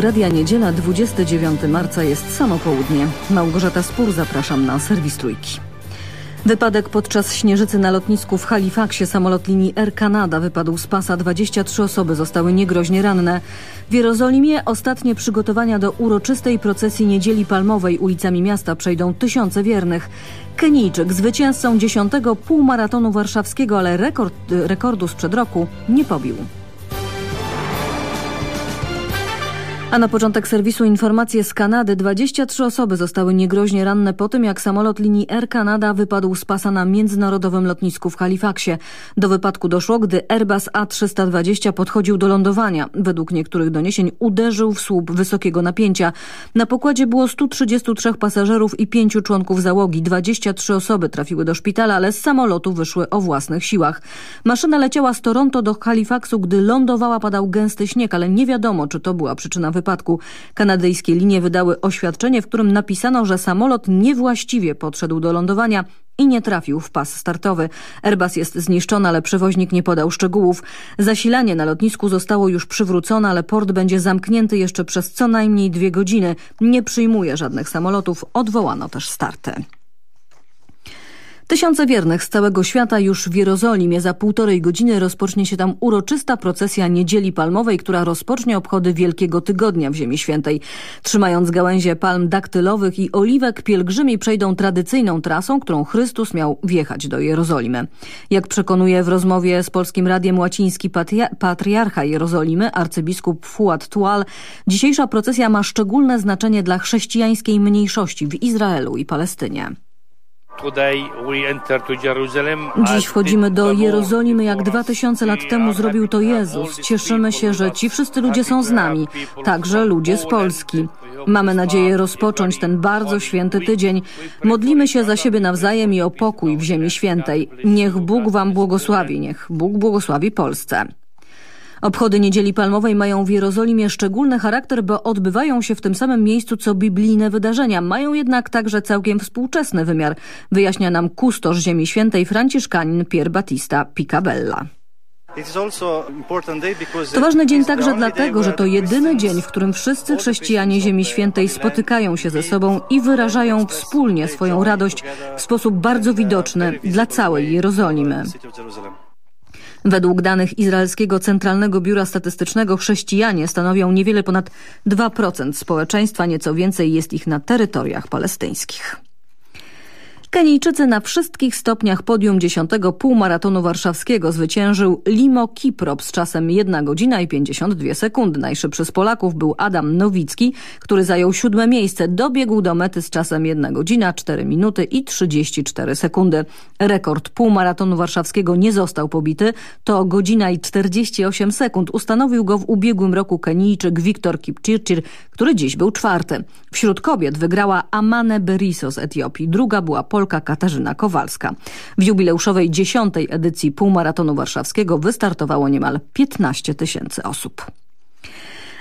Radia Niedziela, 29 marca jest samo południe. Małgorzata Spór, zapraszam na serwis Trójki. Wypadek podczas śnieżycy na lotnisku w Halifaxie samolot linii Air Canada wypadł z pasa. 23 osoby zostały niegroźnie ranne. W Jerozolimie ostatnie przygotowania do uroczystej procesji Niedzieli Palmowej ulicami miasta przejdą tysiące wiernych. Kenijczyk zwycięzcą dziesiątego półmaratonu warszawskiego, ale rekord, rekordu sprzed roku nie pobił. A na początek serwisu informacje z Kanady. 23 osoby zostały niegroźnie ranne po tym, jak samolot linii Air Canada wypadł z pasa na międzynarodowym lotnisku w Halifaxie. Do wypadku doszło, gdy Airbus A320 podchodził do lądowania. Według niektórych doniesień uderzył w słup wysokiego napięcia. Na pokładzie było 133 pasażerów i 5 członków załogi. 23 osoby trafiły do szpitala, ale z samolotu wyszły o własnych siłach. Maszyna leciała z Toronto do Halifaxu, gdy lądowała padał gęsty śnieg, ale nie wiadomo, czy to była przyczyna wypadku wypadku. Kanadyjskie linie wydały oświadczenie, w którym napisano, że samolot niewłaściwie podszedł do lądowania i nie trafił w pas startowy. Airbus jest zniszczony, ale przewoźnik nie podał szczegółów. Zasilanie na lotnisku zostało już przywrócone, ale port będzie zamknięty jeszcze przez co najmniej dwie godziny. Nie przyjmuje żadnych samolotów, odwołano też starty. Tysiące wiernych z całego świata już w Jerozolimie. Za półtorej godziny rozpocznie się tam uroczysta procesja Niedzieli Palmowej, która rozpocznie obchody Wielkiego Tygodnia w Ziemi Świętej. Trzymając gałęzie palm daktylowych i oliwek, pielgrzymi przejdą tradycyjną trasą, którą Chrystus miał wjechać do Jerozolimy. Jak przekonuje w rozmowie z Polskim Radiem Łaciński patriarcha Jerozolimy, arcybiskup Fuad Tual, dzisiejsza procesja ma szczególne znaczenie dla chrześcijańskiej mniejszości w Izraelu i Palestynie. Dziś wchodzimy do Jerozolimy, jak dwa tysiące lat temu zrobił to Jezus. Cieszymy się, że ci wszyscy ludzie są z nami, także ludzie z Polski. Mamy nadzieję rozpocząć ten bardzo święty tydzień. Modlimy się za siebie nawzajem i o pokój w Ziemi Świętej. Niech Bóg Wam błogosławi, niech Bóg błogosławi Polsce. Obchody Niedzieli Palmowej mają w Jerozolimie szczególny charakter, bo odbywają się w tym samym miejscu co biblijne wydarzenia. Mają jednak także całkiem współczesny wymiar, wyjaśnia nam kustosz Ziemi Świętej Franciszkanin Pier Battista Picabella. To ważny dzień także dlatego, że to jedyny dzień, w którym wszyscy chrześcijanie Ziemi Świętej spotykają się ze sobą i wyrażają wspólnie swoją radość w sposób bardzo widoczny dla całej Jerozolimy. Według danych Izraelskiego Centralnego Biura Statystycznego chrześcijanie stanowią niewiele ponad 2% społeczeństwa, nieco więcej jest ich na terytoriach palestyńskich. Kenijczycy na wszystkich stopniach podium 10 półmaratonu warszawskiego zwyciężył Limo Kiprop z czasem 1 godzina i 52 sekundy. Najszybszy z Polaków był Adam Nowicki, który zajął siódme miejsce. Dobiegł do mety z czasem 1 godzina 4 minuty i 34 sekundy. Rekord półmaratonu warszawskiego nie został pobity. To godzina i 48 sekund. Ustanowił go w ubiegłym roku Kenijczyk Wiktor Kipchirchir, który dziś był czwarty. Wśród kobiet wygrała Amane Beriso z Etiopii. Druga była Polka Katarzyna Kowalska. W jubileuszowej dziesiątej edycji półmaratonu warszawskiego wystartowało niemal 15 tysięcy osób.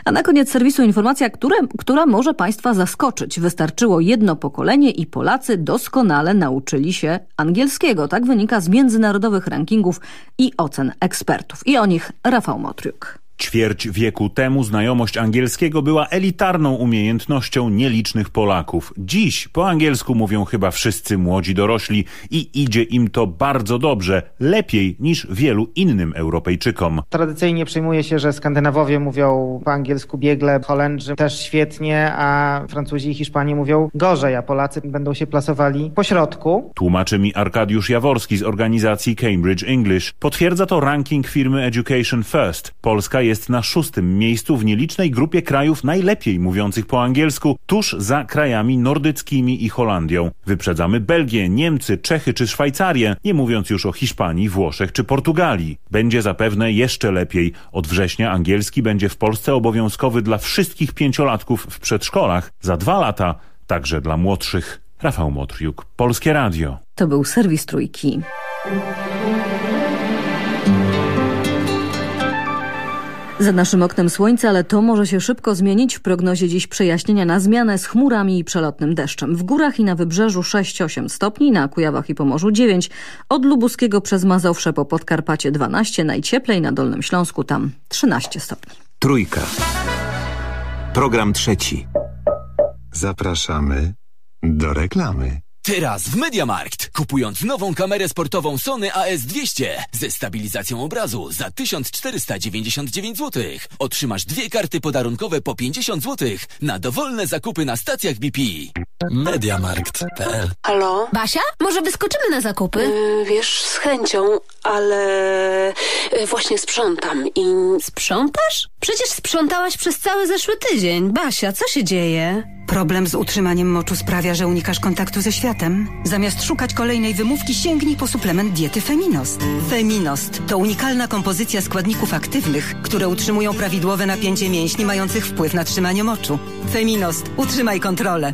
A na koniec serwisu informacja, które, która może Państwa zaskoczyć. Wystarczyło jedno pokolenie i Polacy doskonale nauczyli się angielskiego. Tak wynika z międzynarodowych rankingów i ocen ekspertów. I o nich Rafał Motriuk. Ćwierć wieku temu znajomość angielskiego była elitarną umiejętnością nielicznych Polaków. Dziś po angielsku mówią chyba wszyscy młodzi dorośli i idzie im to bardzo dobrze, lepiej niż wielu innym Europejczykom. Tradycyjnie przyjmuje się, że Skandynawowie mówią po angielsku biegle, Holendrzy też świetnie, a Francuzi i Hiszpanie mówią gorzej, a Polacy będą się plasowali po środku. Tłumaczy mi Arkadiusz Jaworski z organizacji Cambridge English. Potwierdza to ranking firmy Education First. Polska jest na szóstym miejscu w nielicznej grupie krajów najlepiej mówiących po angielsku, tuż za krajami nordyckimi i Holandią. Wyprzedzamy Belgię, Niemcy, Czechy czy Szwajcarię, nie mówiąc już o Hiszpanii, Włoszech czy Portugalii. Będzie zapewne jeszcze lepiej. Od września angielski będzie w Polsce obowiązkowy dla wszystkich pięciolatków w przedszkolach. Za dwa lata także dla młodszych. Rafał Motriuk, Polskie Radio. To był serwis Trójki. Za naszym oknem słońce, ale to może się szybko zmienić. W prognozie dziś przejaśnienia na zmianę z chmurami i przelotnym deszczem. W górach i na wybrzeżu 6-8 stopni, na Kujawach i Pomorzu 9, od Lubuskiego przez Mazowsze po Podkarpacie 12, najcieplej na Dolnym Śląsku tam 13 stopni. Trójka. Program trzeci. Zapraszamy do reklamy. Teraz w Mediamarkt. Kupując nową kamerę sportową Sony AS200 ze stabilizacją obrazu za 1499 zł, otrzymasz dwie karty podarunkowe po 50 zł na dowolne zakupy na stacjach BP. Mediamarkt.pl Halo? Basia, może wyskoczymy na zakupy? Yy, wiesz, z chęcią, ale yy, właśnie sprzątam i... Sprzątasz? Przecież sprzątałaś przez cały zeszły tydzień. Basia, co się dzieje? Problem z utrzymaniem moczu sprawia, że unikasz kontaktu ze światem. Zamiast szukać kolejnej wymówki, sięgnij po suplement diety Feminost. Feminost to unikalna kompozycja składników aktywnych, które utrzymują prawidłowe napięcie mięśni mających wpływ na trzymanie moczu. Feminost. Utrzymaj kontrolę.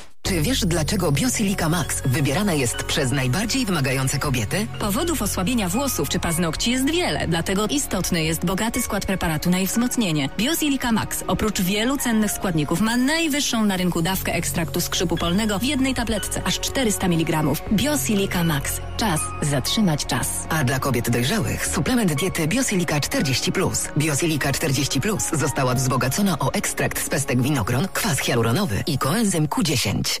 Czy wiesz, dlaczego Biosilika Max wybierana jest przez najbardziej wymagające kobiety? Powodów osłabienia włosów czy paznokci jest wiele, dlatego istotny jest bogaty skład preparatu na ich wzmocnienie. Biosilika Max oprócz wielu cennych składników ma najwyższą na rynku dawkę ekstraktu skrzypu polnego w jednej tabletce, aż 400 mg. Biosilika Max. Czas zatrzymać czas. A dla kobiet dojrzałych suplement diety Biosilika 40+. Biosilika 40+, została wzbogacona o ekstrakt z pestek winogron, kwas hialuronowy i koenzym Q10.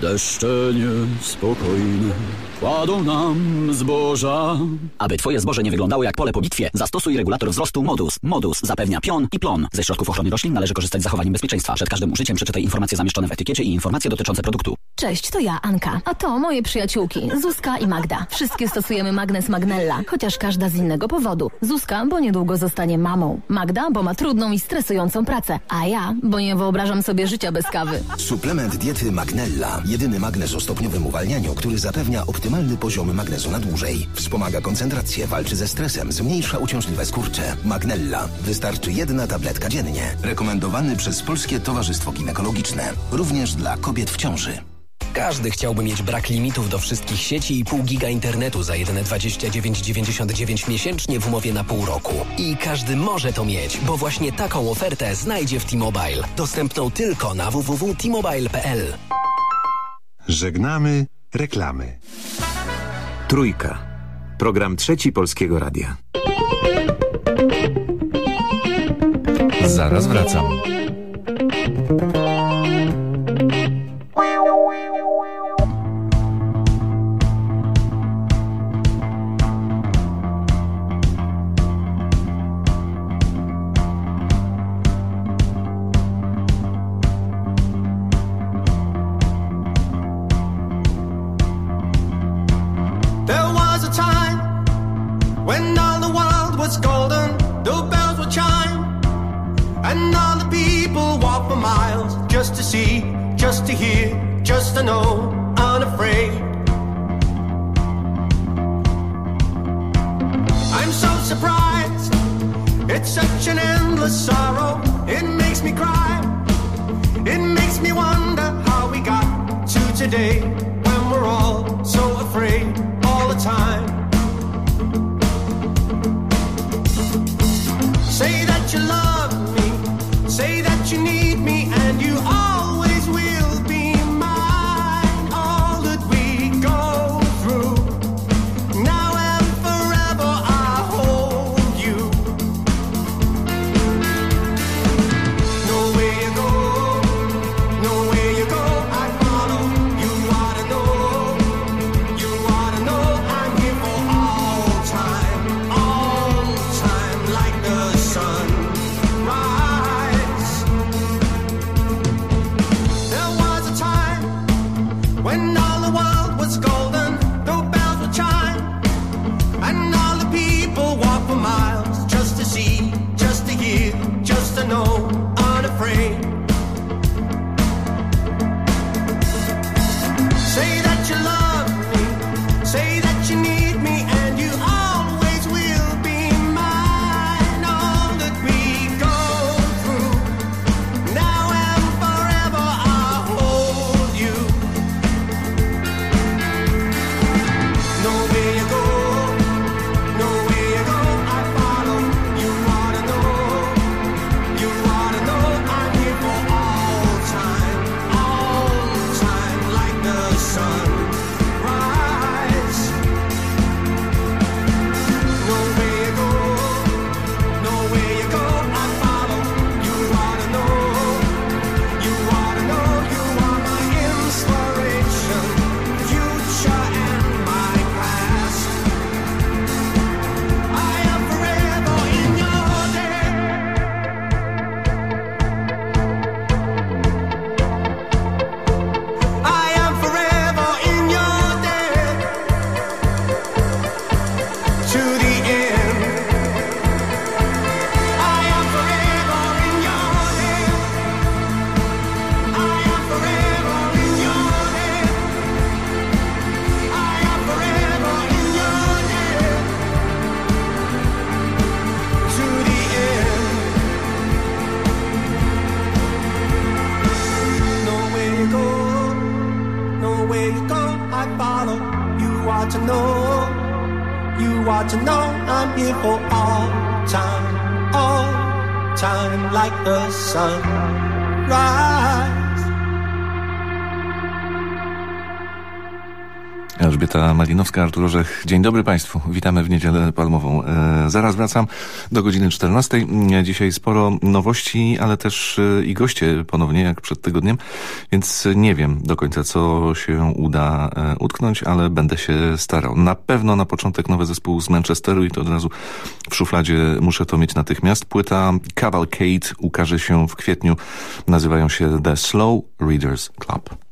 Deszcze niespokojne kładą nam zboża. Aby twoje zboże nie wyglądało jak pole po bitwie, zastosuj regulator wzrostu Modus. Modus zapewnia pion i plon. Ze środków ochrony roślin należy korzystać z zachowaniem bezpieczeństwa. Przed każdym użyciem przeczytaj informacje zamieszczone w etykiecie i informacje dotyczące produktu. Cześć, to ja, Anka. A to moje przyjaciółki, Zuzka i Magda. Wszystkie stosujemy magnes Magnella, chociaż każda z innego powodu. Zuzka, bo niedługo zostanie mamą. Magda, bo ma trudną i stresującą pracę. A ja, bo nie wyobrażam sobie życia bez kawy. Suplement diety Magnella. Jedyny magnes o stopniowym uwalnianiu, który zapewnia optymalny poziom magnezu na dłużej. Wspomaga koncentrację, walczy ze stresem, zmniejsza uciążliwe skurcze. Magnella. Wystarczy jedna tabletka dziennie. Rekomendowany przez Polskie Towarzystwo Ginekologiczne. Również dla kobiet w ciąży. Każdy chciałby mieć brak limitów do wszystkich sieci i pół giga internetu za jedyne 29,99 miesięcznie w umowie na pół roku. I każdy może to mieć, bo właśnie taką ofertę znajdzie w T-Mobile. Dostępną tylko na www.tmobile.pl. Żegnamy reklamy. Trójka. Program trzeci Polskiego Radia. Zaraz wracam. The sun Elżbieta Malinowska, Artur Orzech. Dzień dobry Państwu. Witamy w Niedzielę Palmową. E, zaraz wracam do godziny 14. E, Dzisiaj sporo nowości, ale też e, i goście ponownie, jak przed tygodniem, więc nie wiem do końca, co się uda e, utknąć, ale będę się starał. Na pewno na początek nowy zespół z Manchesteru i to od razu w szufladzie muszę to mieć natychmiast. Płyta Cavalcade ukaże się w kwietniu. Nazywają się The Slow Readers Club.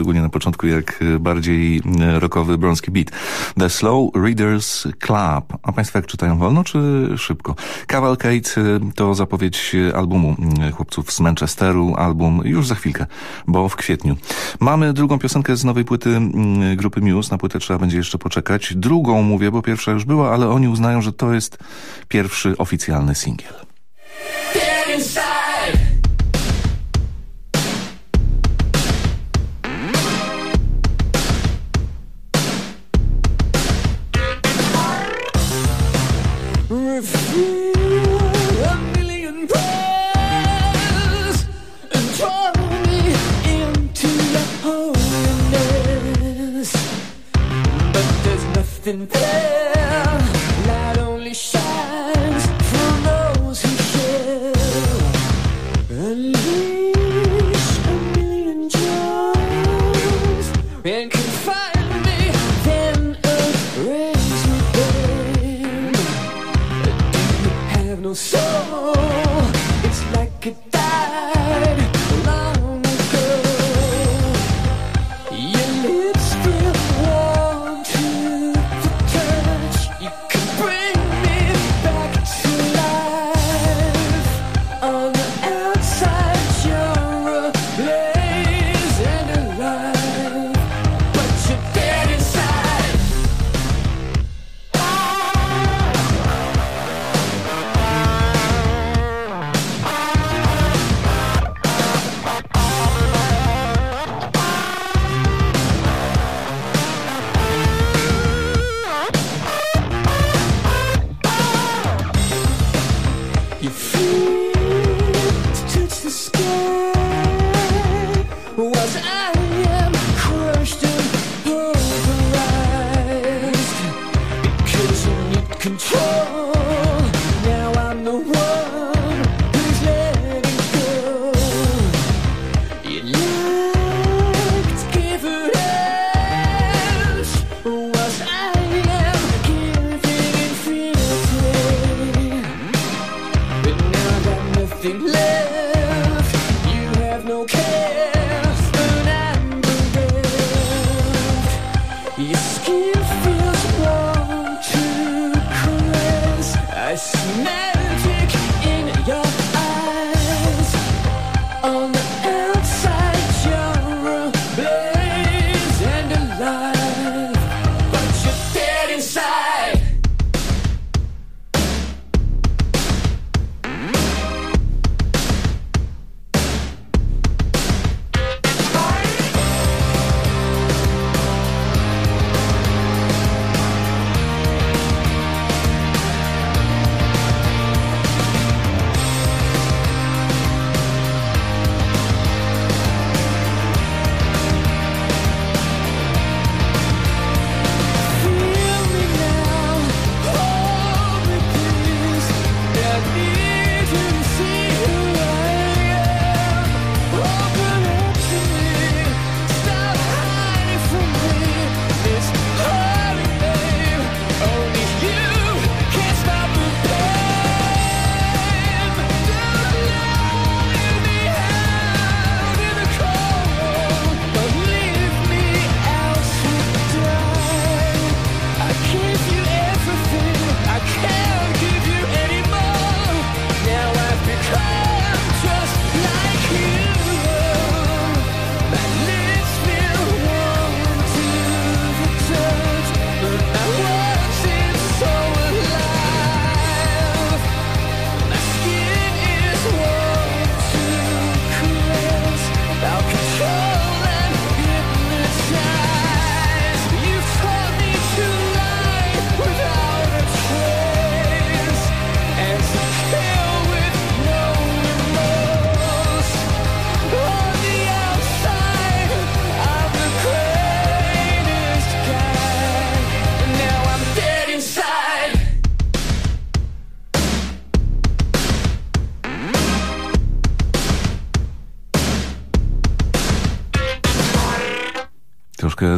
Szczególnie na początku jak e, bardziej e, rockowy brąski beat. The Slow Readers Club. A Państwo jak czytają wolno czy szybko? Cavalcade e, to zapowiedź albumu mm, chłopców z Manchesteru. Album już za chwilkę, bo w kwietniu. Mamy drugą piosenkę z nowej płyty mm, grupy Muse. Na płytę trzeba będzie jeszcze poczekać. Drugą mówię, bo pierwsza już była, ale oni uznają, że to jest pierwszy oficjalny singiel. and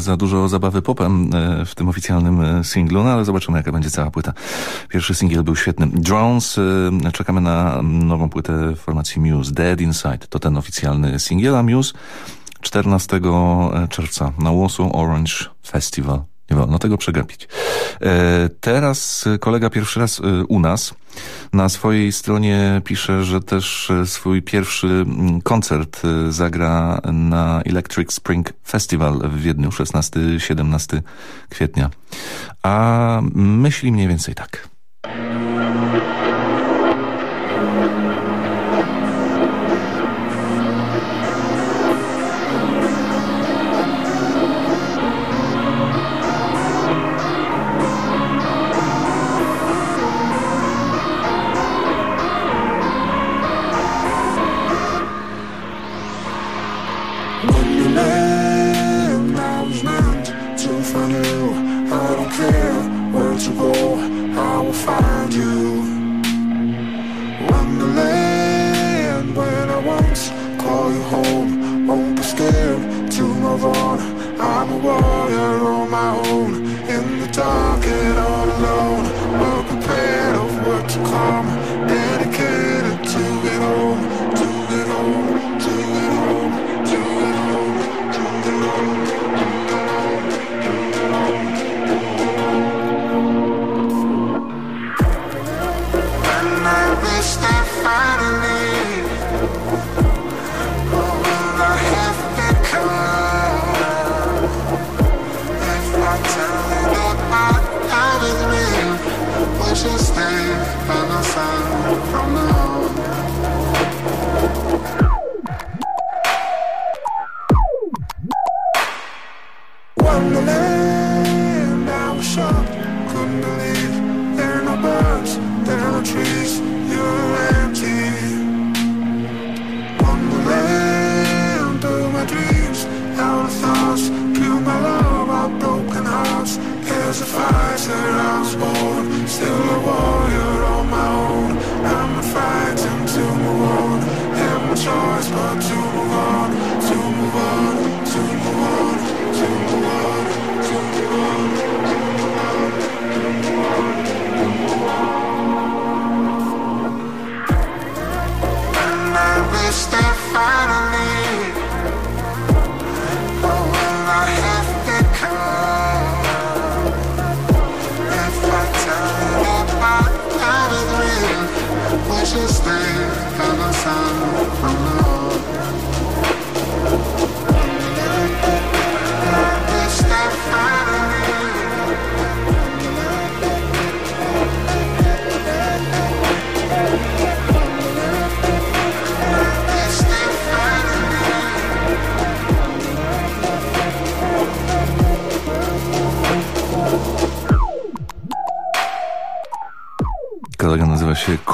za dużo zabawy popem e, w tym oficjalnym e, singlu, no ale zobaczymy jaka będzie cała płyta. Pierwszy singiel był świetny. Drones, e, czekamy na nową płytę formacji Muse, Dead Inside, to ten oficjalny singiel, a Muse 14 czerwca na Warsaw Orange Festival. Nie wolno tego przegapić. Teraz kolega pierwszy raz u nas, na swojej stronie pisze, że też e, swój pierwszy koncert e, zagra na Electric Spring Festival w Wiedniu 16-17 kwietnia. A myśli mniej więcej tak. on, I'm a warrior.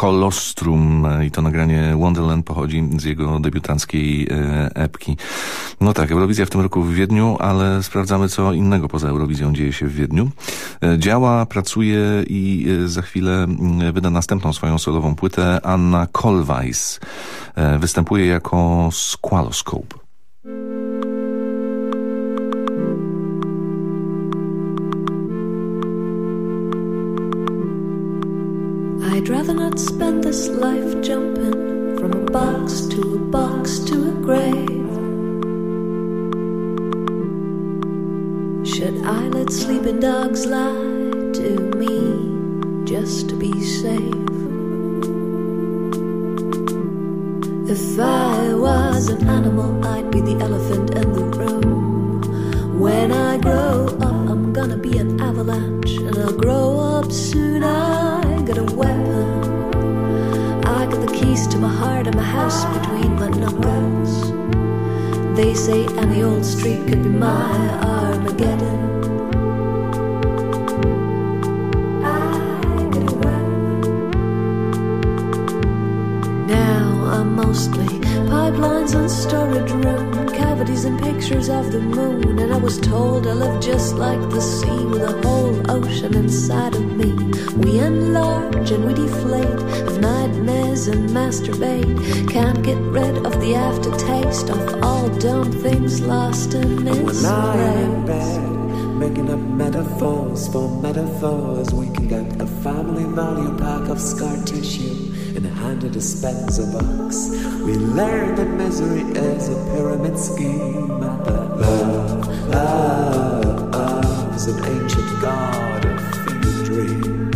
E, i to nagranie Wonderland pochodzi z jego debiutanckiej e, epki. No tak, Eurowizja w tym roku w Wiedniu, ale sprawdzamy co innego poza Eurowizją dzieje się w Wiedniu. E, Działa, pracuje i e, za chwilę mm, wyda następną swoją solową płytę Anna Kolwajs. Występuje jako Squaloscope. I'd rather not spend this life jumping from a box to a box to a grave. Should I let sleeping dogs lie to me just to be safe? If I was an animal, I'd be the elephant in the room. When I grow up, I'm gonna be an avalanche, and I'll grow up soon. I got a weapon. I got the keys to my heart and my house between my knuckles. They say any old street could be my Armageddon. Now I'm mostly pipelines and storage room, cavities and pictures of the moon. And I was told I live just like the sea with a whole ocean inside of me. We enlarge and we deflate of nightmares and masturbate. Can't get rid of the aftertaste of all dumb things lost in lying in bed, making up metaphors for metaphors. We can get a family value pack of scar tissue in a dispenser box. We learn that misery is a pyramid scheme, and that love, love, is an ancient god of dream.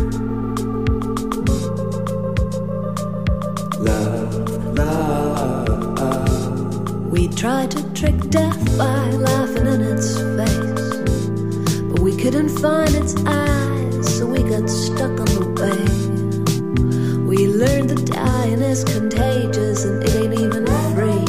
Love, love, love. We tried to trick death by laughing in its face. But we couldn't find its eyes, so we got stuck on the way. We learned that is contagious and it ain't even free.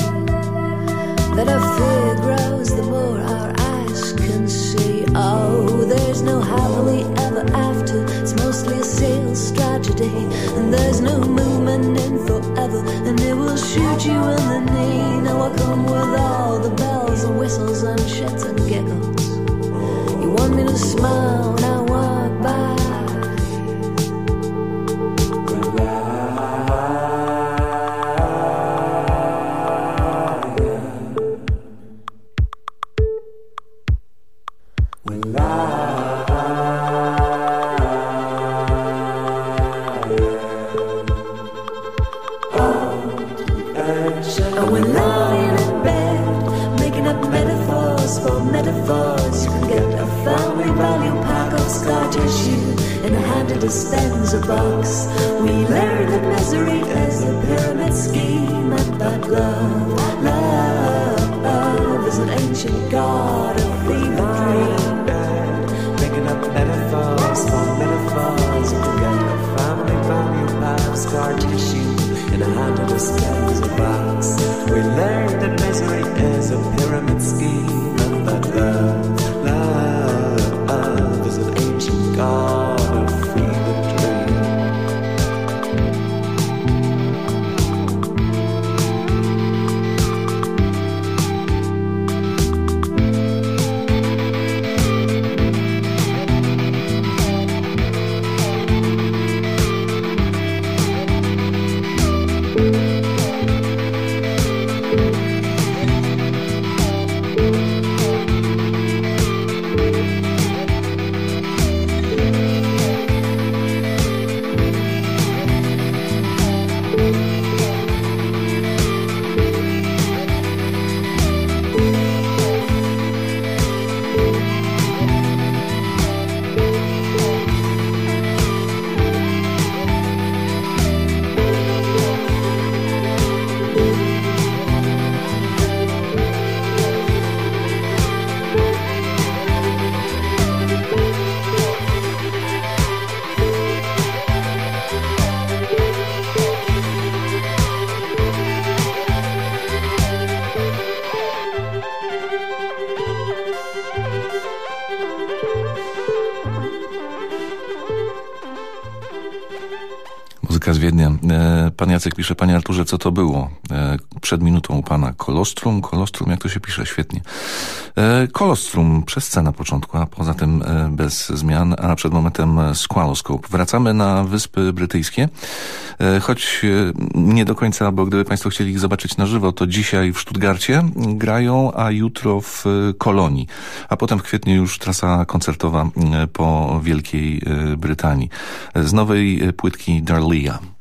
That our fear grows the more our eyes can see. Oh, there's no happily ever after. It's mostly a sales tragedy. And there's no movement in forever. And it will shoot you in the knee. Now I come with all the bells and whistles and shits and giggles. You want me to smile when ancient god of fever dream. Making up metaphors for metaphors. A family pack of scar tissue in a handed dispenser box. We learned that misery is a pyramid scheme and that love, Jacek pisze, panie Arturze, co to było? E, Przed minutą u pana kolostrum, kolostrum, jak to się pisze? Świetnie. E, Kolostrum przez C na początku, a poza tym e, bez zmian, a przed momentem Squaloscope. Wracamy na Wyspy Brytyjskie, choć nie do końca, bo gdyby państwo chcieli ich zobaczyć na żywo, to dzisiaj w Stuttgarcie grają, a jutro w Kolonii, a potem w kwietniu już trasa koncertowa po Wielkiej Brytanii. Z nowej płytki Darlia.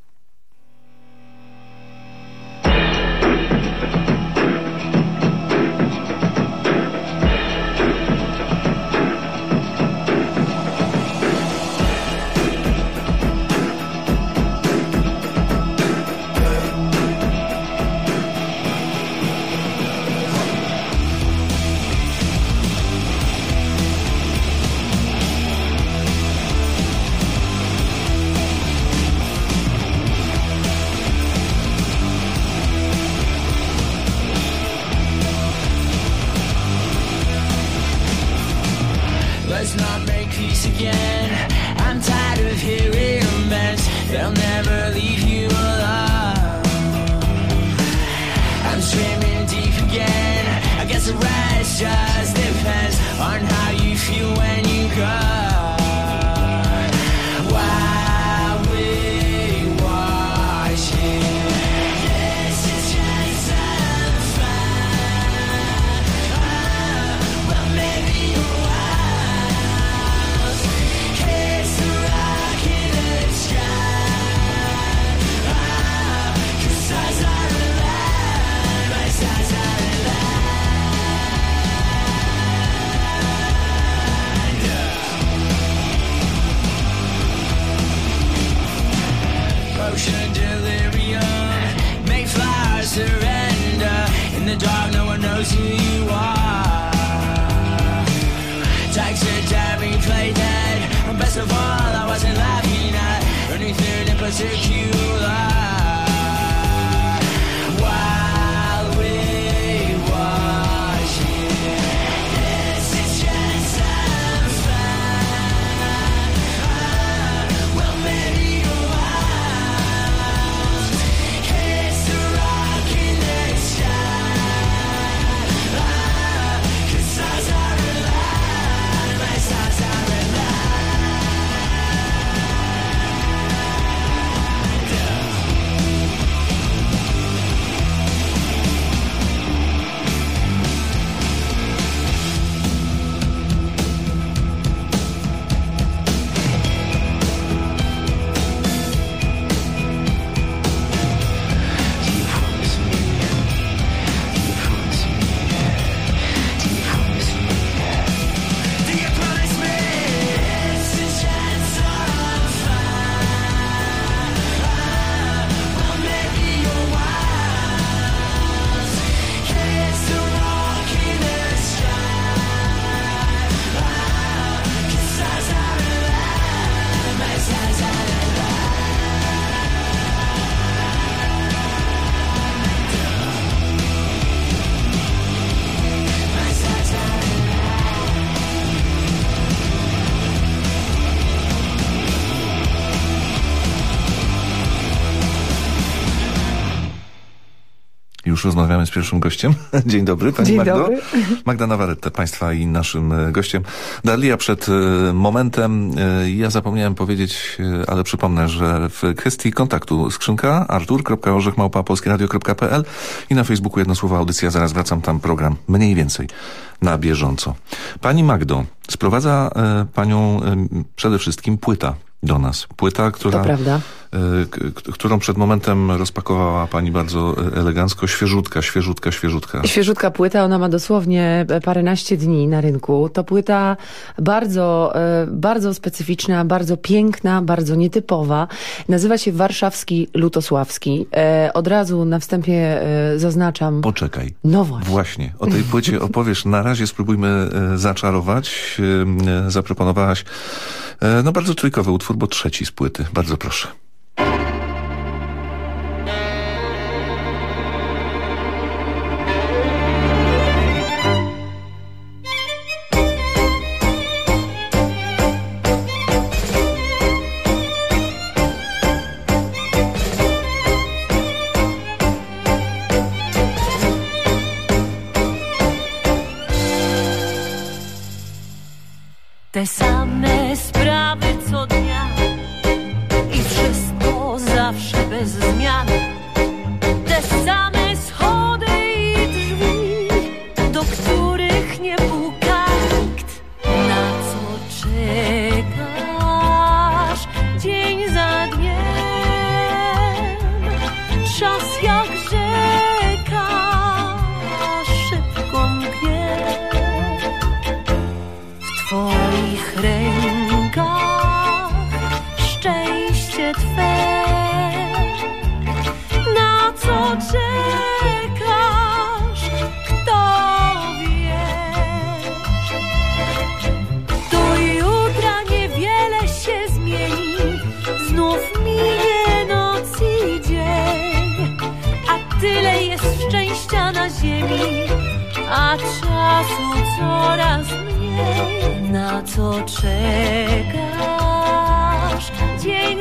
In the dark, no one knows who you are. Takes a damning play dead. And best of all, I wasn't laughing at anything in particular. Już rozmawiamy z pierwszym gościem. Dzień dobry, Pani Dzień Magdo. dobry. Magda Nawarrete, Państwa i naszym e, gościem. Dalia przed e, momentem, e, ja zapomniałem powiedzieć, ale przypomnę, że w kwestii kontaktu skrzynka artur.orzechmałpa.polskieradio.pl i na Facebooku jedno słowo audycja, zaraz wracam tam program mniej więcej na bieżąco. Pani Magdo, sprowadza Panią przede wszystkim płyta do nas. Płyta, która... E, którą przed momentem rozpakowała Pani bardzo elegancko, świeżutka, świeżutka, świeżutka. Świeżutka płyta, ona ma dosłownie paręnaście dni na rynku. To płyta bardzo, e, bardzo specyficzna, bardzo piękna, bardzo nietypowa. Nazywa się Warszawski Lutosławski. E, Od razu na wstępie zaznaczam. Poczekaj. No właśnie. Właśnie, o tej płycie opowiesz. Na razie spróbujmy zaczarować. Zaproponowałaś no bardzo trójkowy utwór, bo trzeci z płyty. Bardzo proszę. Tyle jest szczęścia na ziemi, a czasu coraz mniej. Na co czekasz? Dzień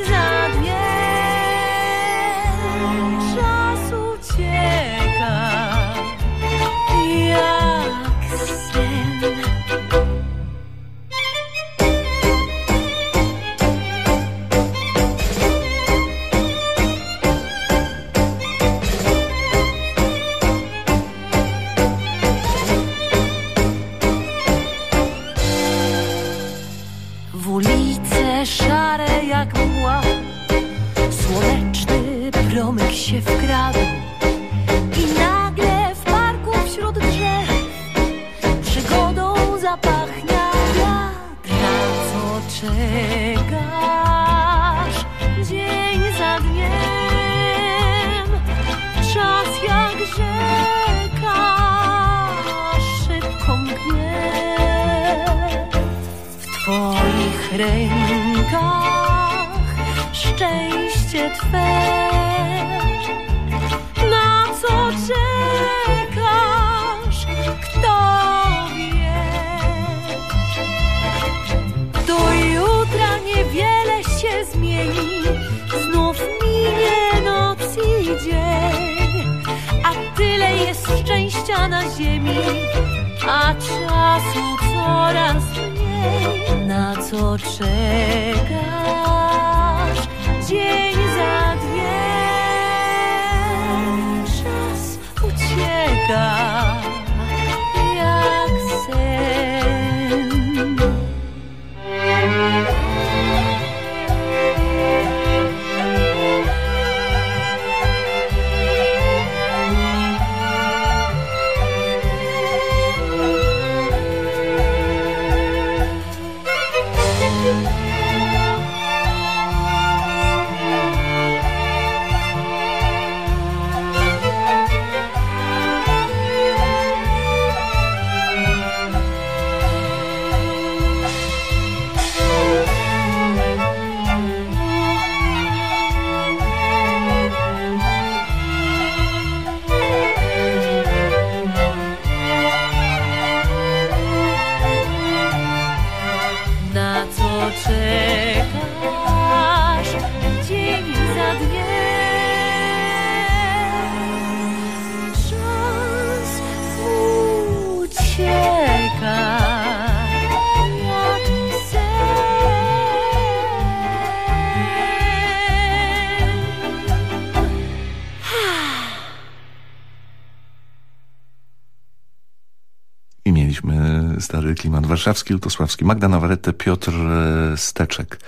warszawski, lutosławski. Magda Nawarrete, Piotr e, Steczek.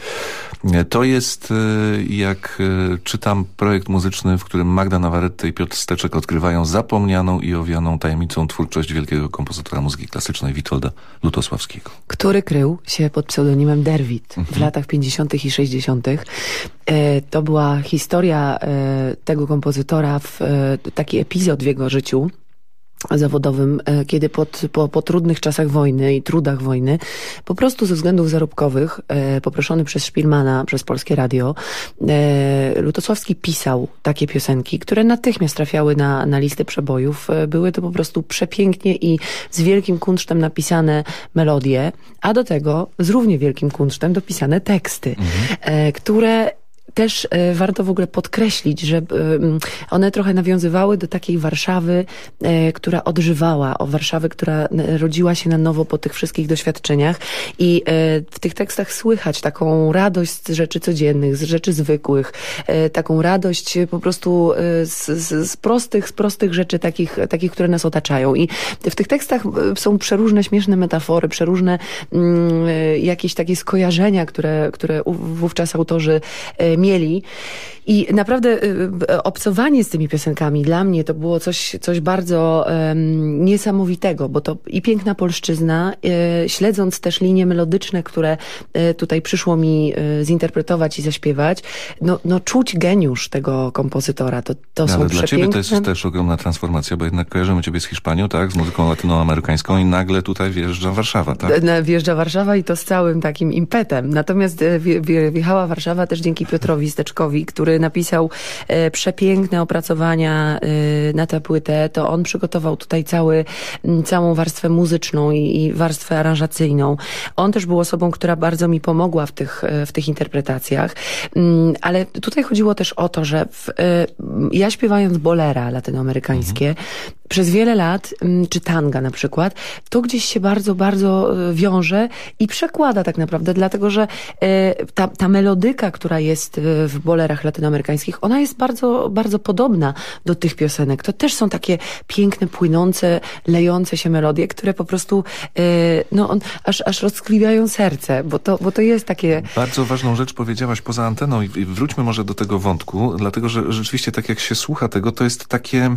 E, To jest, e, jak czytam, projekt muzyczny, w którym Magda Nawarrete i Piotr Steczek odkrywają zapomnianą i owianą tajemnicą twórczość wielkiego kompozytora muzyki klasycznej Witolda Lutosławskiego. który krył się pod pseudonimem Derwit w latach 50. i 60. E, To była historia tego kompozytora, w, taki epizod w jego życiu zawodowym, e, kiedy pod, po, po trudnych czasach wojny i trudach wojny, po prostu ze względów zarobkowych, e, poproszony przez Szpilmana, przez Polskie Radio, e, Lutosławski pisał takie piosenki, które natychmiast trafiały na, na listy przebojów. E, Były to po prostu przepięknie i z wielkim kunsztem napisane melodie, a do tego z równie wielkim kunsztem dopisane teksty, e, które też e, warto w ogóle podkreślić, że e, one trochę nawiązywały do takiej Warszawy, e, która odżywała, o Warszawy, która rodziła się na nowo po tych wszystkich doświadczeniach i w tych tekstach słychać taką radość z rzeczy codziennych, z rzeczy zwykłych, taką radość po prostu z, z, z prostych, z prostych rzeczy takich, takich, które nas otaczają. I w tych tekstach są przeróżne śmieszne metafory, przeróżne mm, jakieś takie skojarzenia, które, które wówczas autorzy mieli. I naprawdę e, obcowanie z tymi piosenkami dla mnie to było coś, coś bardzo em, niesamowitego, bo to i piękna polszczyzna, e, śledząc też linie melodyczne, które tutaj przyszło mi zinterpretować i zaśpiewać, no, no czuć geniusz tego kompozytora. To, to No, są ale dla ciebie to jest też ogromna transformacja, bo jednak kojarzymy ciebie z Hiszpanią, tak? Z muzyką latynoamerykańską i nagle tutaj wjeżdża Warszawa, tak? Wjeżdża Warszawa i to z całym takim impetem. Natomiast wje- wje- wjechała Warszawa też dzięki Piotrowi Steczkowi, który napisał e, przepiękne opracowania e, na tę płytę. To on przygotował tutaj cały, całą warstwę muzyczną i, i warstwę aranżacyjną. On też był osobą, która bardzo mi pomogła w tych, e, w tych interpretacjach. Mm, Ale tutaj chodziło też o to, że w, ja śpiewając bolera latynoamerykańskie, przez wiele lat, mm, czy tanga na przykład, to gdzieś się bardzo, bardzo e, wiąże i przekłada tak naprawdę, dlatego że e, ta, ta melodyka, która jest e, w bolerach latynoamerykańskich, ona jest bardzo, bardzo podobna do tych piosenek. To też są takie piękne, płynące, lejące się melodie, które po prostu no, on, aż, aż rozkliwiają serce, bo to, bo to jest takie... Bardzo ważną rzecz powiedziałaś poza anteną i wróćmy może do tego wątku, dlatego że rzeczywiście tak jak się słucha tego, to jest takie...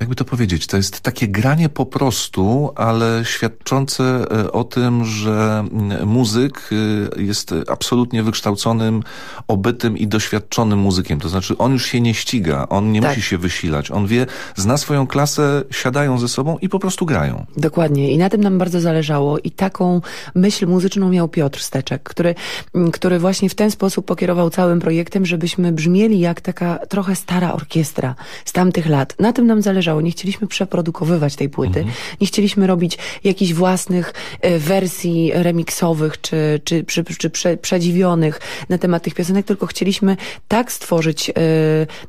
Jakby to powiedzieć, to jest takie granie po prostu, ale świadczące e, o tym, że mm, muzyk y, jest absolutnie wykształconym, obytym i doświadczonym muzykiem. To znaczy on już się nie ściga, on nie Tak. musi się wysilać. On wie, zna swoją klasę, siadają ze sobą i po prostu grają. Dokładnie. I na tym nam bardzo zależało. I taką myśl muzyczną miał Piotr Steczek, który, m, który właśnie w ten sposób pokierował całym projektem, żebyśmy brzmieli jak taka trochę stara orkiestra z tamtych lat. Na tym nam zależało. Nie chcieliśmy przeprodukowywać tej płyty. Nie chcieliśmy robić jakichś własnych e, wersji remiksowych czy, czy, czy, czy prze, przedziwionych na temat tych piosenek, tylko chcieliśmy tak stworzyć e,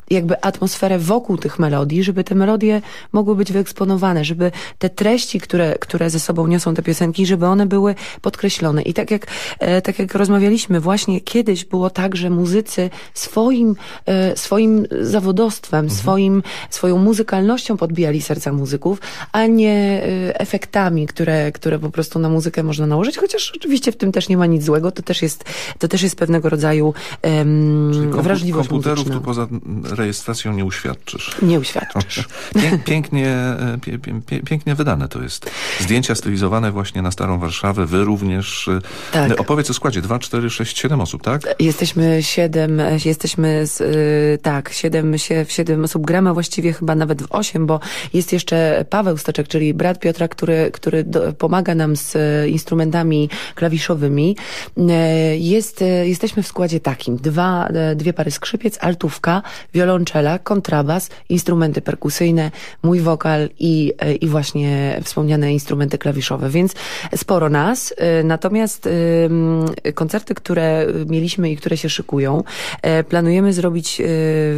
jakby atmosferę wokół tych melodii, żeby te melodie mogły być wyeksponowane, żeby te treści, które, które ze sobą niosą te piosenki, żeby one były podkreślone. I tak jak, e, tak jak rozmawialiśmy, właśnie kiedyś było tak, że muzycy swoim, swoim zawodowstwem, swoim, swoją muzykalnością podbijali serca muzyków, a nie e, efektami, które, które po prostu na muzykę można nałożyć, chociaż oczywiście w tym też nie ma nic złego, to też jest, to też jest pewnego rodzaju Kompu- wrażliwość komputerów muzyczna. tu poza rejestracją nie uświadczysz. Nie uświadczysz. Pię- Pięknie, e, pie, pie, pie, pięknie wydane to jest. Zdjęcia stylizowane właśnie na Starą Warszawę. Wy również. e, Tak. Opowiedz o składzie. 2, 4, 6, 7 osób, tak? Jesteśmy siedem, e, jesteśmy z, y, tak, siedem, sie- w siedem osób gramy, właściwie chyba nawet w osiem, bo jest jeszcze Paweł Steczek, czyli brat Piotra, który, który do, pomaga nam z e, instrumentami klawiszowymi. E, Jest, e, jesteśmy w składzie takim. Dwa, dwie pary skrzypiec, altówka, wiolonczela, kontrabas, instrumenty perkusyjne, mój wokal i, i właśnie wspomniane instrumenty klawiszowe, więc sporo nas. Natomiast koncerty, które mieliśmy i które się szykują, planujemy zrobić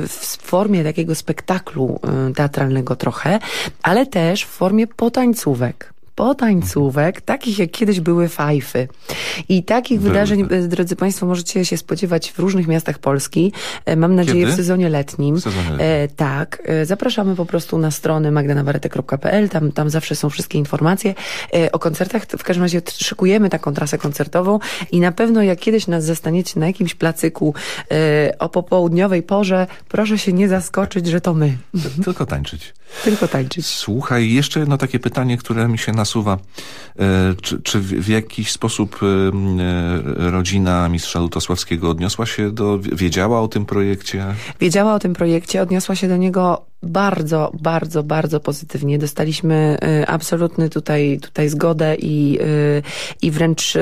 w formie takiego spektaklu e, teatralnego trochę, ale też w formie potańcówek. Potańcówek, takich jak kiedyś były fajfy. I takich wydarzeń, e, drodzy Państwo, możecie się spodziewać w różnych miastach Polski. E, Mam nadzieję Kiedy? w sezonie letnim. W sezonie letnim. E, tak. E, Zapraszamy po prostu na stronę magdanawarete.pl. Tam, tam zawsze są wszystkie informacje e, o koncertach. W każdym razie szykujemy taką trasę koncertową i na pewno jak kiedyś nas zastaniecie na jakimś placyku e, o popołudniowej porze, proszę się nie zaskoczyć, że to my. Tylko tańczyć. Tylko tańczyć. Słuchaj, jeszcze jedno takie pytanie, które mi się nasuwa. E, Czy, czy w, jakiś sposób e, e, rodzina mistrza Lutosławskiego odniosła się do, wiedziała o tym projekcie? Wiedziała o tym projekcie, odniosła się do niego bardzo, bardzo, bardzo pozytywnie. Dostaliśmy y, absolutny tutaj, tutaj zgodę i, y, i wręcz y,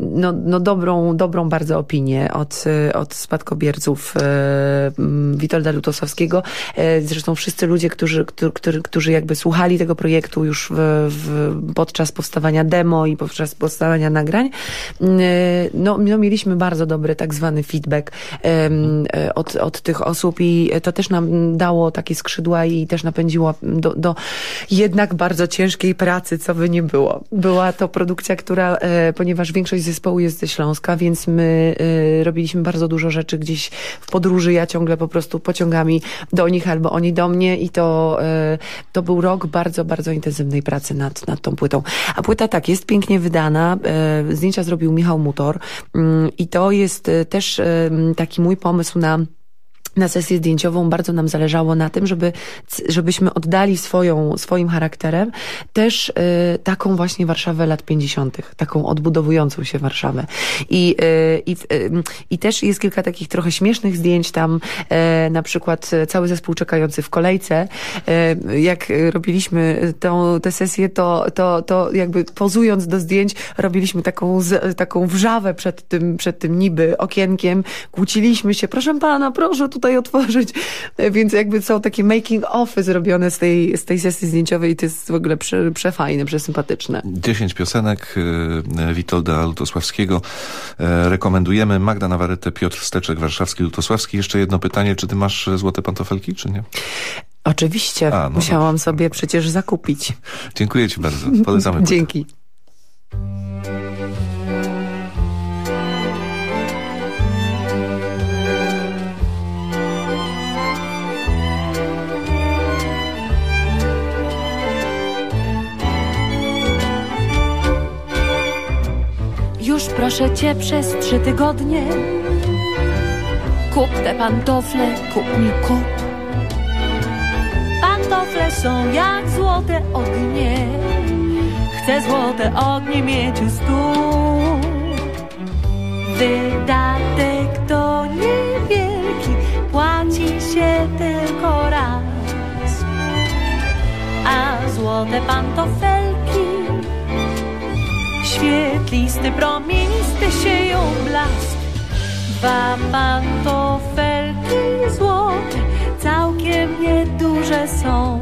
no, no dobrą, dobrą bardzo opinię od, od spadkobierców mm, Witolda Lutosowskiego. Zresztą wszyscy ludzie, którzy, którzy, którzy, jakby słuchali tego projektu już w, w, podczas powstawania demo i podczas powstawania nagrań, no, no mieliśmy bardzo dobry tak zwany feedback od, od tych osób i to też nam dało takie skrzydła i też napędziło do, do jednak bardzo ciężkiej pracy, co by nie było. Była to produkcja, która, e, ponieważ większość zespołu jest ze Śląska, więc my e, robiliśmy bardzo dużo rzeczy gdzieś w podróży, ja ciągle po prostu pociągami do nich albo oni do mnie i to, e, to był rok bardzo, bardzo intensywnej pracy nad, nad tą płytą. A płyta tak, jest pięknie wydana, zdjęcia zrobił Michał Mutor mm, i to jest też taki mój pomysł na na sesję zdjęciową bardzo nam zależało na tym, żeby, żebyśmy oddali swoją, swoim charakterem też y, taką właśnie Warszawę lat 50., taką odbudowującą się Warszawę. I, y, i, y, I też jest kilka takich trochę śmiesznych zdjęć tam, y, na przykład cały zespół czekający w kolejce. Y, jak robiliśmy tą, tę sesję, to, to, to jakby pozując do zdjęć, robiliśmy taką, z, taką wrzawę przed tym, przed tym niby okienkiem, kłóciliśmy się, proszę pana, proszę tutaj otworzyć. Więc jakby są takie making offy zrobione z tej, z tej sesji zdjęciowej i to jest w ogóle prze, przefajne, przesympatyczne. Dziesięć piosenek y, Witolda Lutosławskiego. E, Rekomendujemy Magda Nawarytę, Piotr Steczek, Warszawski, Lutosławski. Jeszcze jedno pytanie, czy ty masz złote pantofelki, czy nie? Oczywiście, A, no musiałam sobie przecież zakupić. Dziękuję ci bardzo. Polecamy. płytę. Już proszę cię przez trzy tygodnie. Kup te pantofle, kup mi kup Pantofle są jak złote ognie. Chcę złote ognie mieć u stóp Wydatek to niewielki Płaci się tylko raz. A złote pantofelki Świetlisty, promienisty sieją blask. Dwa pantofelki złote Całkiem nieduże są.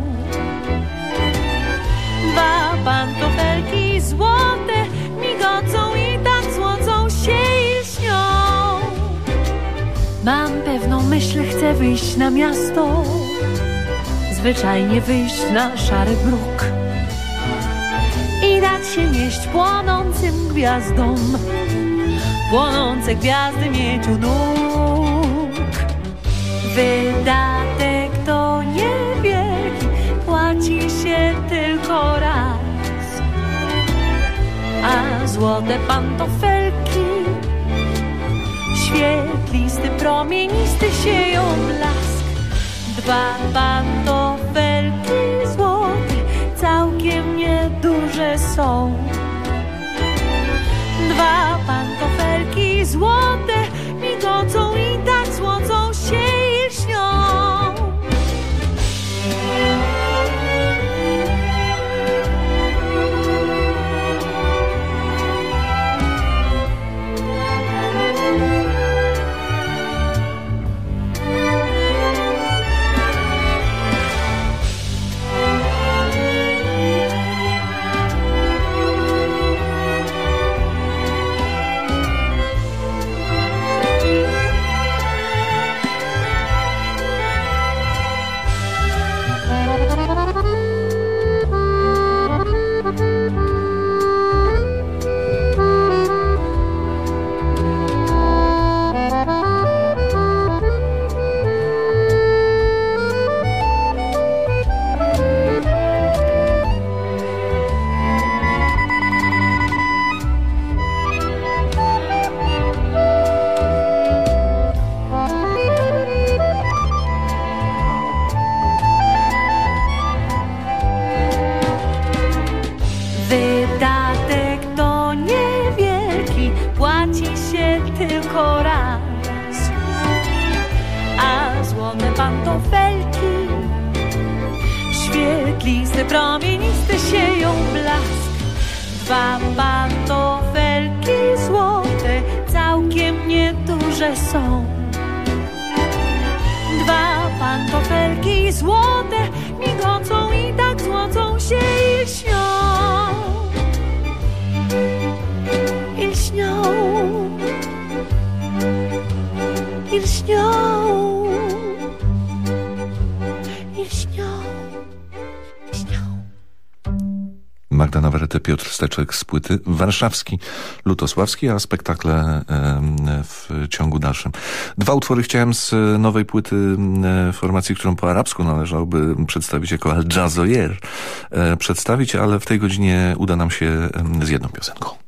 Dwa pantofelki złote Migocą i tak złocą się i śnią. Mam pewną myśl, chcę wyjść na miasto. Zwyczajnie wyjść na szary bruk dać się nieść płonącym gwiazdom. Płonące gwiazdy mieć u nóg. Wydatek to niewielki, płaci się tylko raz. A złote pantofelki, świetlisty, promienisty sieją blask. Dwa pantofelki całkiem nieduże są. Dwa pantofelki złote migocą i tak złocą się Uniwersytet Warszawski, Lutosławski, a spektakle w ciągu dalszym. Dwa utwory chciałem z nowej płyty formacji, którą po arabsku należałoby przedstawić jako Al Jazoyer, e, przedstawić, ale w tej godzinie uda nam się z jedną piosenką.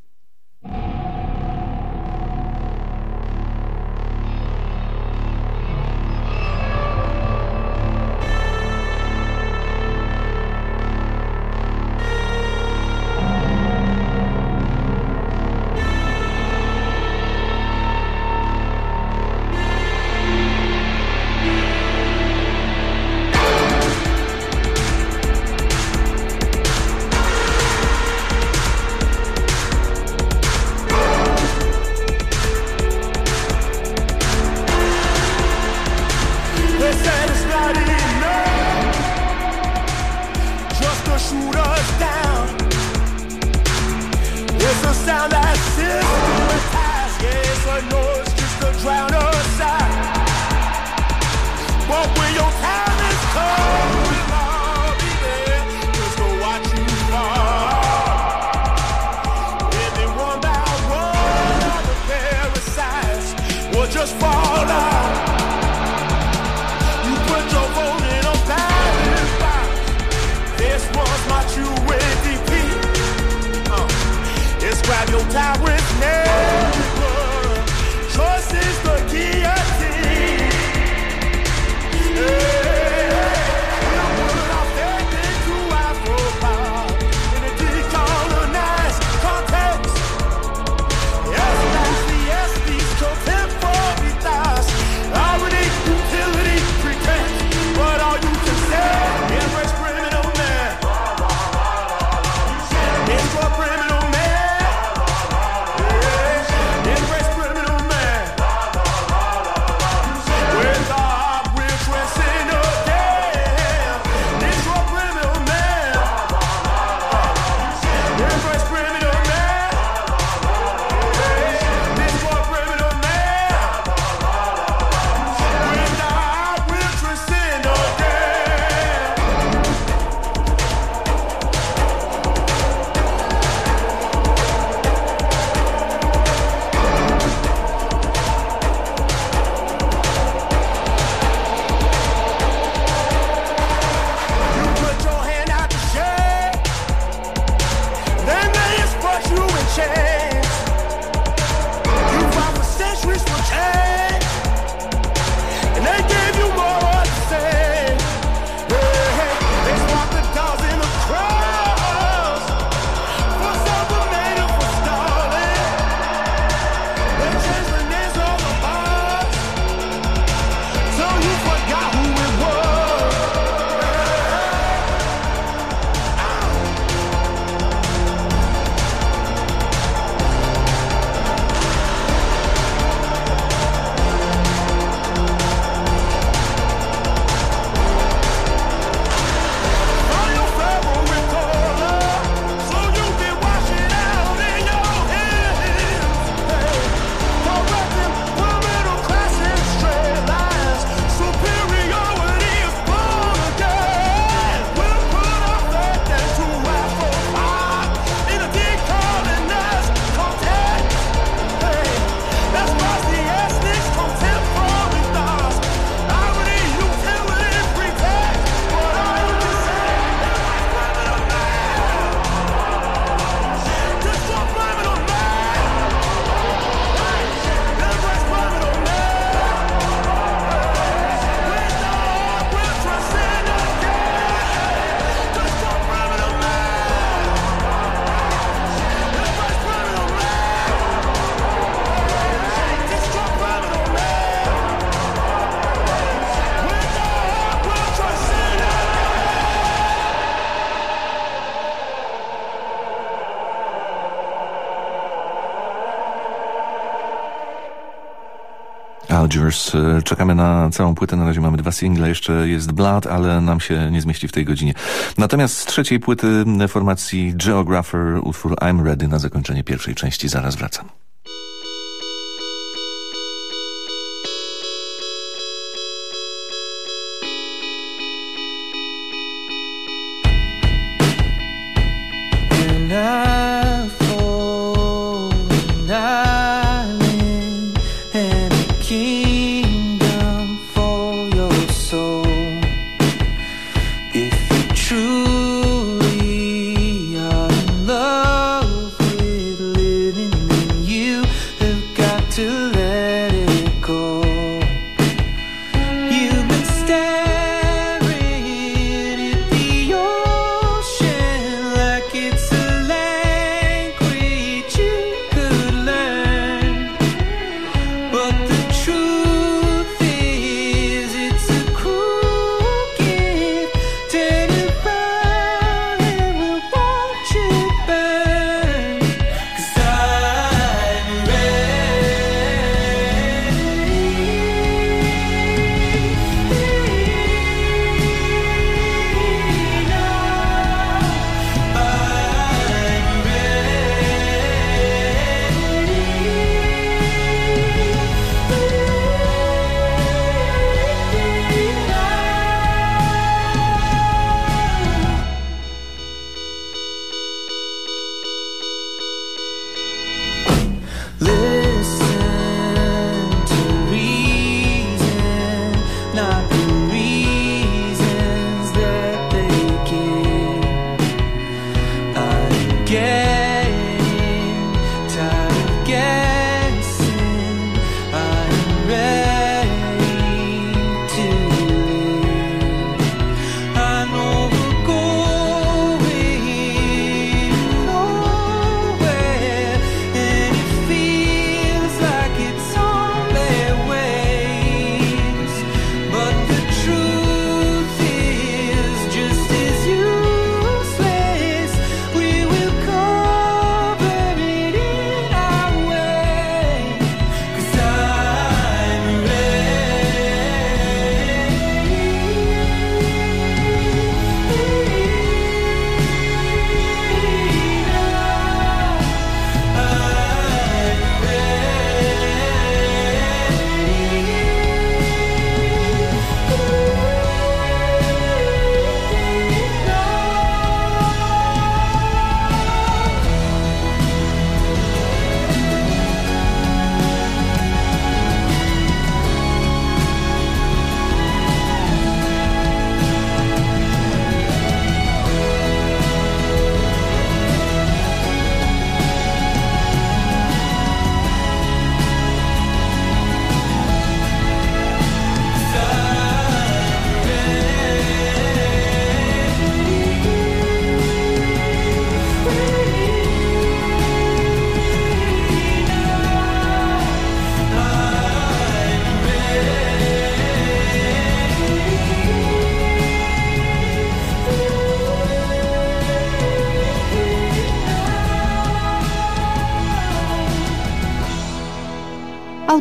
Rogers. E, Czekamy na całą płytę, na razie mamy dwa single, jeszcze jest Blood, ale nam się nie zmieści w tej godzinie. Natomiast z trzeciej płyty formacji Geographer utwór I'm Ready na zakończenie pierwszej części, zaraz wracam.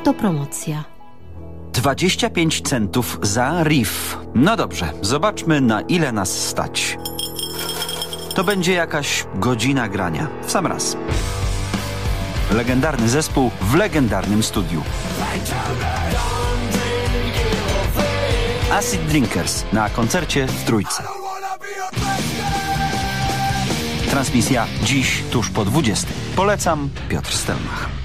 Autopromocja. 25 centów za riff. No dobrze, zobaczmy na ile nas stać. To będzie jakaś godzina grania. W sam raz. Legendarny zespół w legendarnym studiu. Acid Drinkers na koncercie w Trójce. Transmisja dziś tuż po 20. Polecam Piotr Stelmach.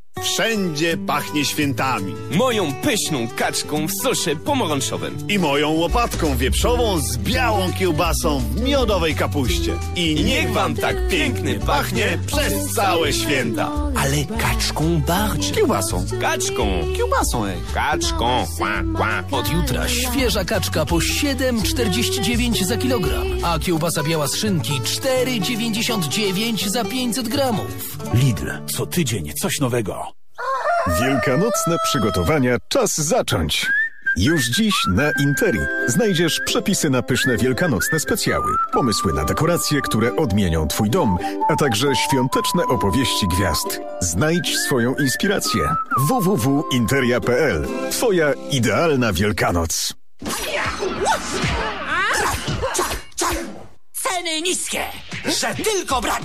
Wszędzie pachnie świętami. Moją pyszną kaczką w sosie pomarańczowym. I moją łopatką wieprzową z białą kiełbasą w miodowej kapuście. I niech wam tak pięknie pachnie przez całe święta. Ale kaczką bardziej. Kiełbasą. Kaczką. Kiełbasą, ej. Kaczką. Kła, kła. Od jutra świeża kaczka po 7,49 za kilogram, a kiełbasa biała z szynki 4,99 za 500 gramów. Lidl, co tydzień coś nowego. Wielkanocne przygotowania czas zacząć. Już dziś na Interi znajdziesz przepisy na pyszne wielkanocne specjały, pomysły na dekoracje, które odmienią Twój dom, a także świąteczne opowieści gwiazd. Znajdź swoją inspirację. www.interia.pl Twoja idealna Wielkanoc. Ceny niskie, że tylko brać!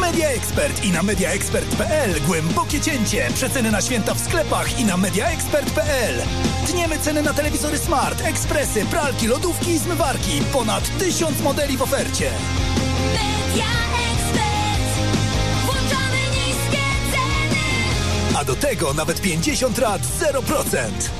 W Media Expert i na mediaexpert.pl głębokie cięcie. Przeceny na święta w sklepach i na mediaexpert.pl. Tniemy ceny na telewizory smart, ekspresy, pralki, lodówki i zmywarki. Ponad tysiąc modeli w ofercie. Włączamy niskie ceny. A do tego nawet 50 lat 0%.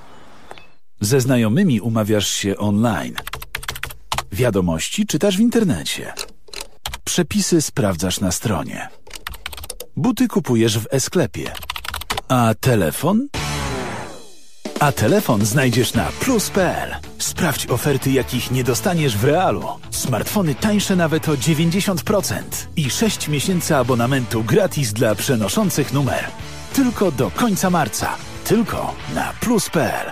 Ze znajomymi umawiasz się online. Wiadomości czytasz w internecie. Przepisy sprawdzasz na stronie. Buty kupujesz w e-sklepie. A telefon? A telefon znajdziesz na plus.pl. Sprawdź oferty, jakich nie dostaniesz w realu. Smartfony tańsze nawet o 90% i 6 miesięcy abonamentu gratis dla przenoszących numer. Tylko do końca marca. Tylko na plus.pl.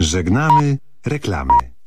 Żegnamy reklamy.